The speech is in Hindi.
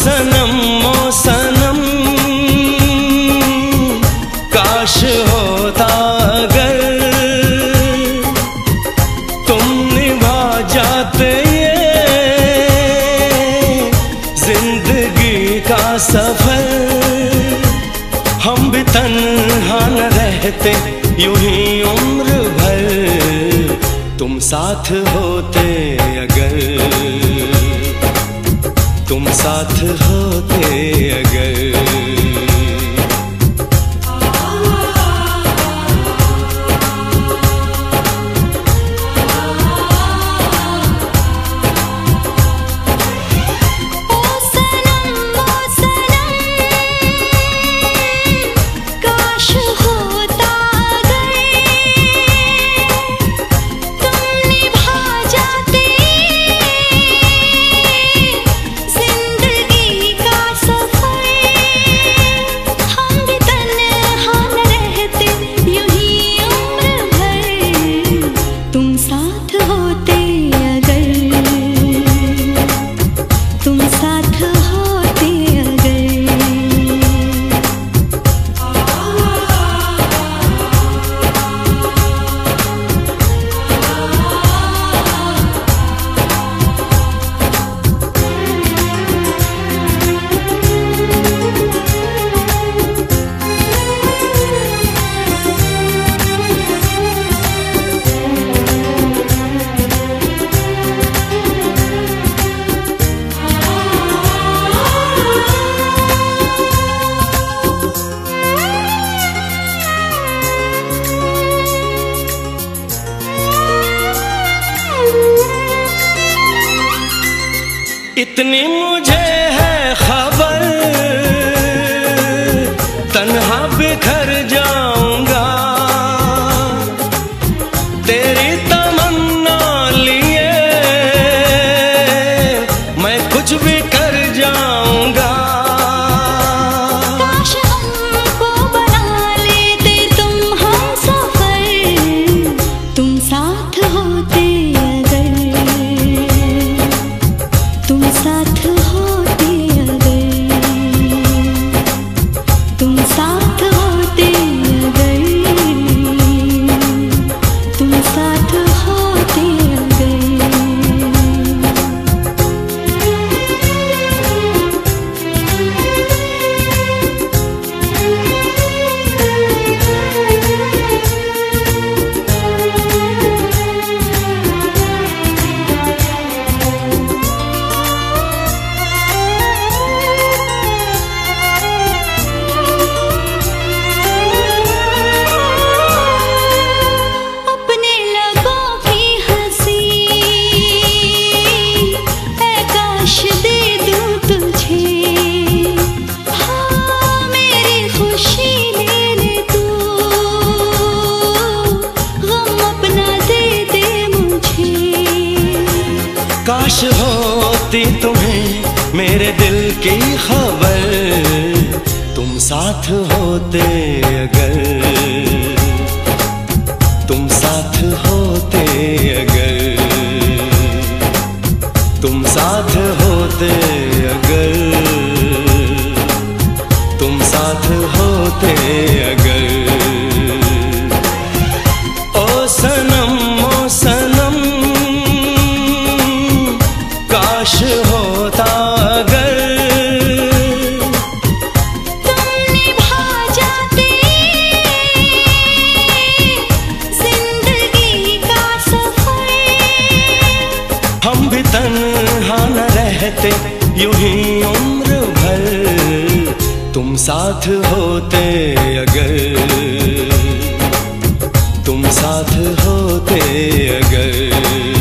सनम, ओ सनम। काश होता अगर तुम निभा जाते ज़िंदगी का सफ़र। हम भी तन्हा न रहते, यू ही उम्र भर तुम साथ होते अगर। साथ होते अगर इतनी मुझे दी तुम्हें मेरे दिल की खबर। तुम साथ होते अगर। रहते यूँ ही उम्र भर तुम साथ होते अगर। तुम साथ होते अगर।